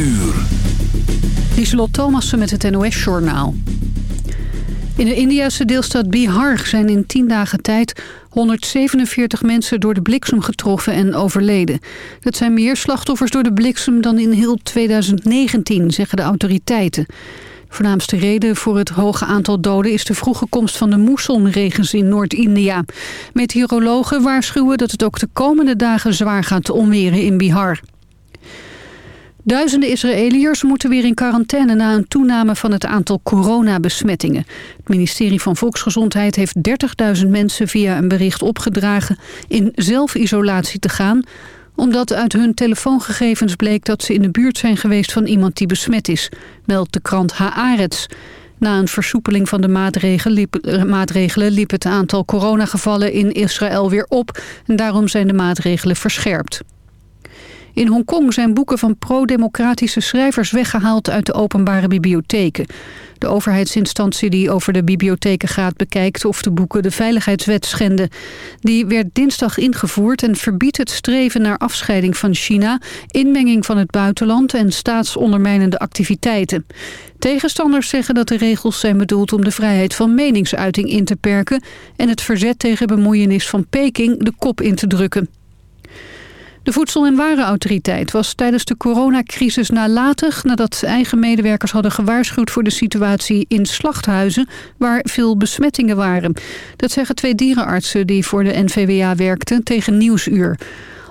uur. Lieselot Thomassen met het NOS-journaal. In de Indiase deelstaat Bihar zijn in 10 dagen tijd 147 mensen door de bliksem getroffen en overleden. Dat zijn meer slachtoffers door de bliksem dan in heel 2019, zeggen de autoriteiten. De voornaamste reden voor het hoge aantal doden is de vroege komst van de moessonregens in Noord-India. Meteorologen waarschuwen dat het ook de komende dagen zwaar gaat onweren in Bihar. Duizenden Israëliërs moeten weer in quarantaine na een toename van het aantal coronabesmettingen. Het ministerie van Volksgezondheid heeft 30.000 mensen via een bericht opgedragen in zelfisolatie te gaan omdat uit hun telefoongegevens bleek dat ze in de buurt zijn geweest van iemand die besmet is, meldt de krant Haaretz. Na een versoepeling van de maatregelen liep, eh, maatregelen liep het aantal coronagevallen in Israël weer op en daarom zijn de maatregelen verscherpt. In Hongkong zijn boeken van pro-democratische schrijvers weggehaald uit de openbare bibliotheken. De overheidsinstantie die over de bibliotheken gaat bekijkt of de boeken de veiligheidswet schenden. Die werd dinsdag ingevoerd en verbiedt het streven naar afscheiding van China, inmenging van het buitenland en staatsondermijnende activiteiten. Tegenstanders zeggen dat de regels zijn bedoeld om de vrijheid van meningsuiting in te perken en het verzet tegen bemoeienis van Peking de kop in te drukken. De Voedsel- en Warenautoriteit was tijdens de coronacrisis nalatig... nadat eigen medewerkers hadden gewaarschuwd voor de situatie in slachthuizen... waar veel besmettingen waren. Dat zeggen twee dierenartsen die voor de NVWA werkten tegen Nieuwsuur.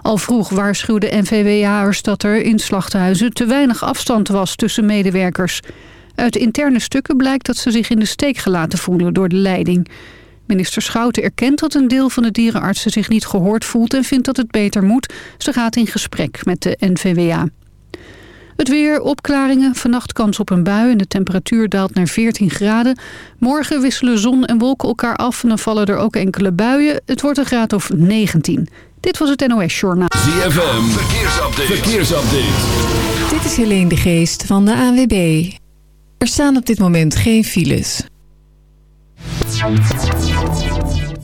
Al vroeg waarschuwden NVWA'ers dat er in slachthuizen te weinig afstand was tussen medewerkers. Uit interne stukken blijkt dat ze zich in de steek gelaten voelen door de leiding... Minister Schouten erkent dat een deel van de dierenartsen zich niet gehoord voelt... en vindt dat het beter moet. Ze gaat in gesprek met de NVWA. Het weer, opklaringen, vannacht kans op een bui en de temperatuur daalt naar 14 graden. Morgen wisselen zon en wolken elkaar af en dan vallen er ook enkele buien. Het wordt een graad of 19. Dit was het NOS Journaal. ZFM, verkeersupdate. verkeersupdate. Dit is Helene de Geest van de ANWB. Er staan op dit moment geen files.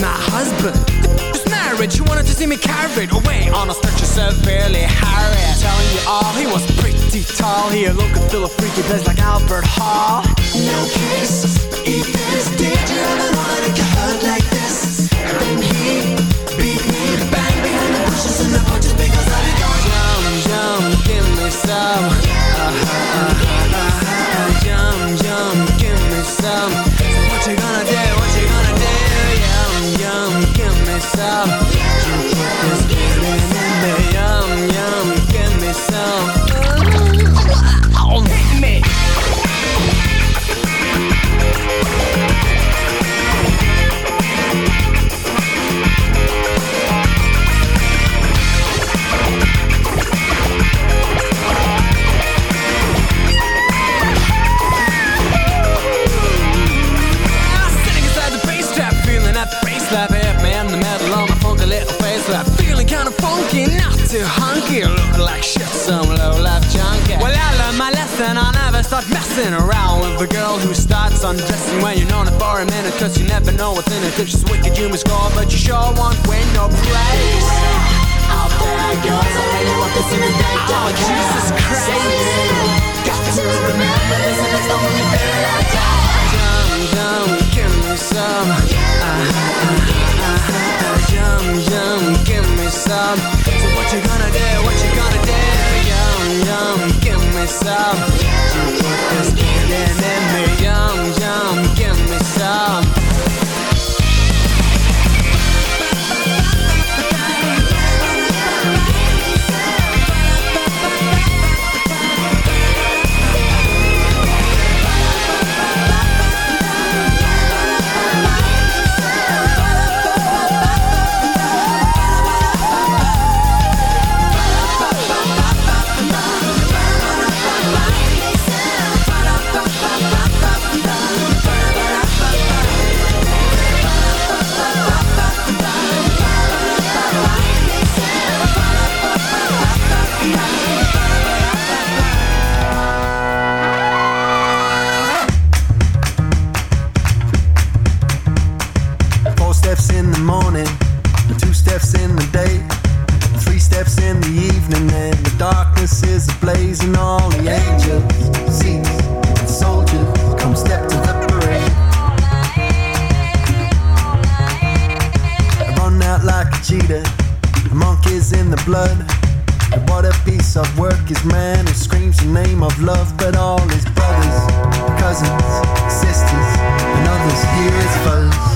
my husband. Was marriage. She wanted to see me carried Away. On a stretcher severely harried. Telling you all, he was pretty tall. He looked and feel a freaky place like Albert Hall. No kisses, if this did you messing around with a girl who starts undressing when you're known for a minute Cause you never know what's in it. Cause she's wicked, you must score But you sure won't win no place. I really want oh, the day Oh, Jesus Christ. Give me some. Ah, ah, ah, give me some. So what you gonna do, what you gonna do? yum, give me some. You keep this feeling in me, yum yum, give me some. but all his brothers, cousins, sisters, and others here is fuzz.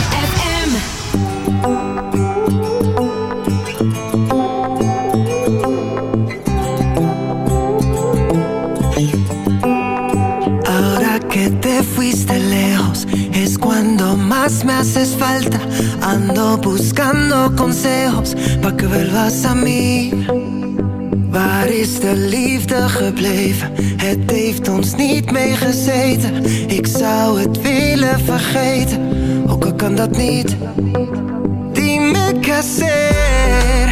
más me haces falta. Ando buscando consejos pa' que vuelvas a mí. Waar is de liefde gebleven? Het heeft ons niet meegezeten. Ik zou het willen vergeten, ook al kan dat niet. Dime qué hacer,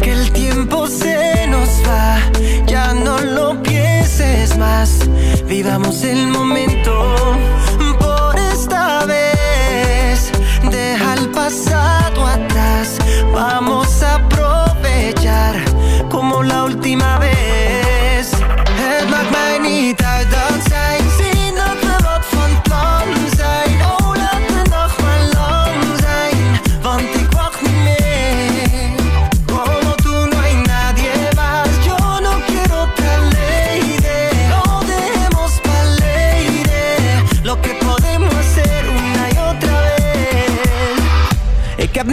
que el tiempo se nos va. Ya no lo pienses más, vivamos el momento. passado atrás. Vamos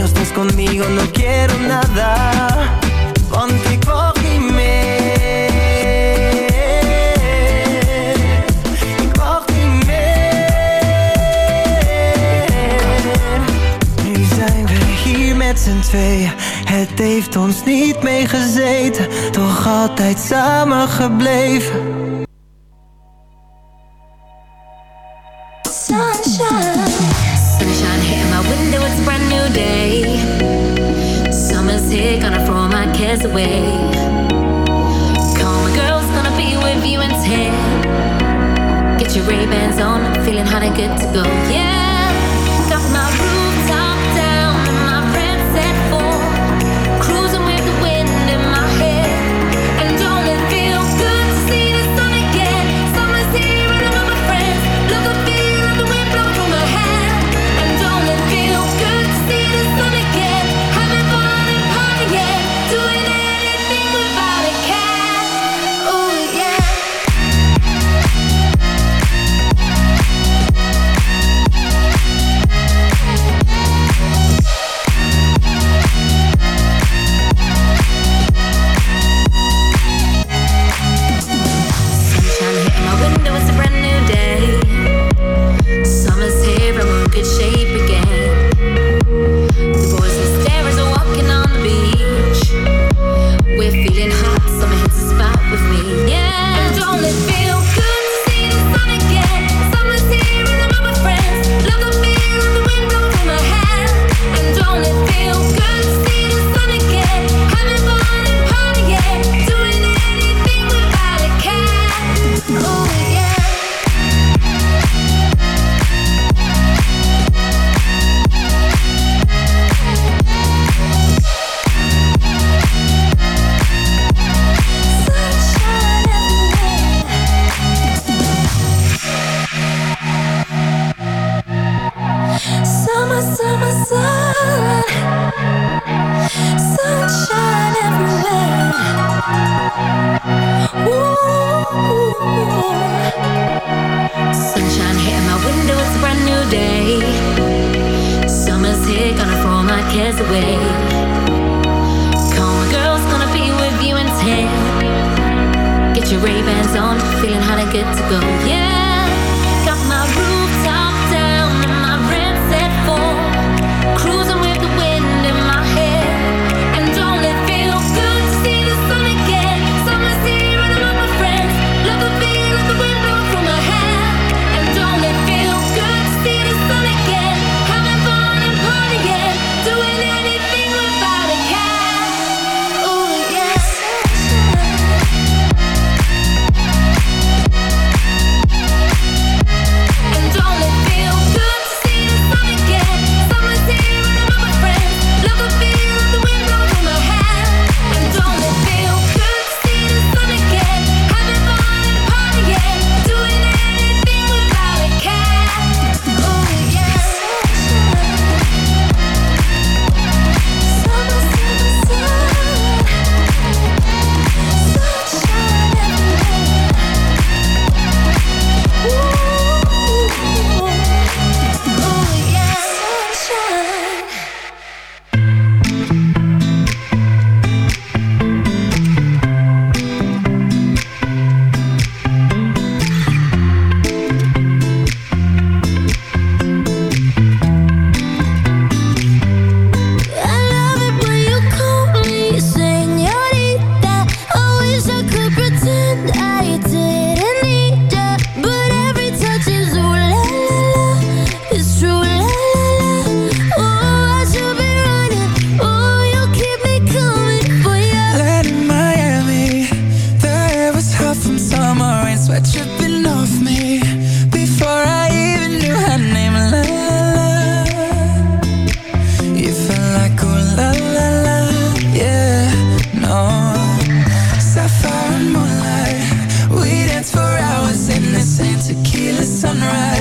no estás conmigo no quiero nada. Want ik wacht niet meer. Ik wacht Ponte cógeme. Nu zijn we hier met z'n tweeën. Het heeft ons niet meegezeten Toch altijd samen gebleven.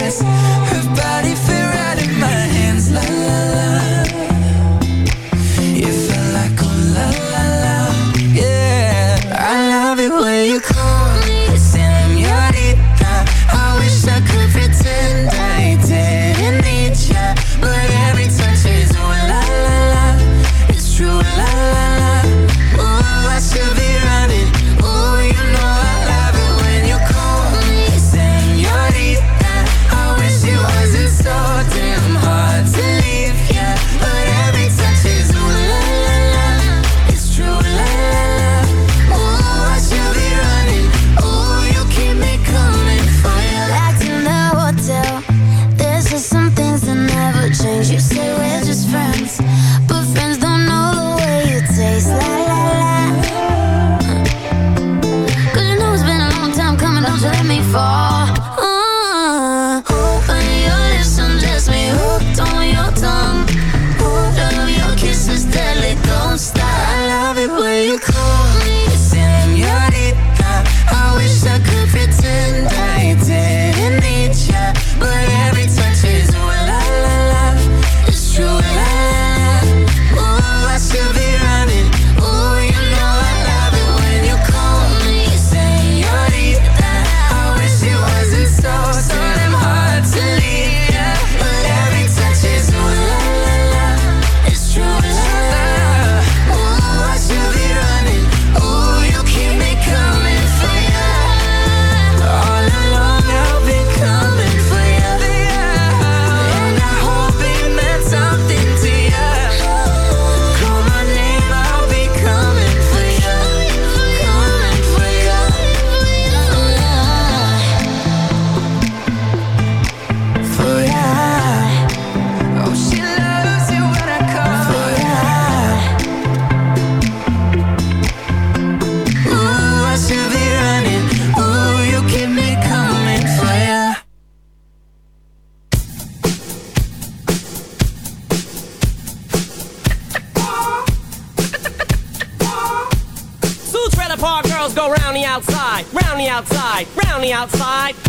Yes. On the outside.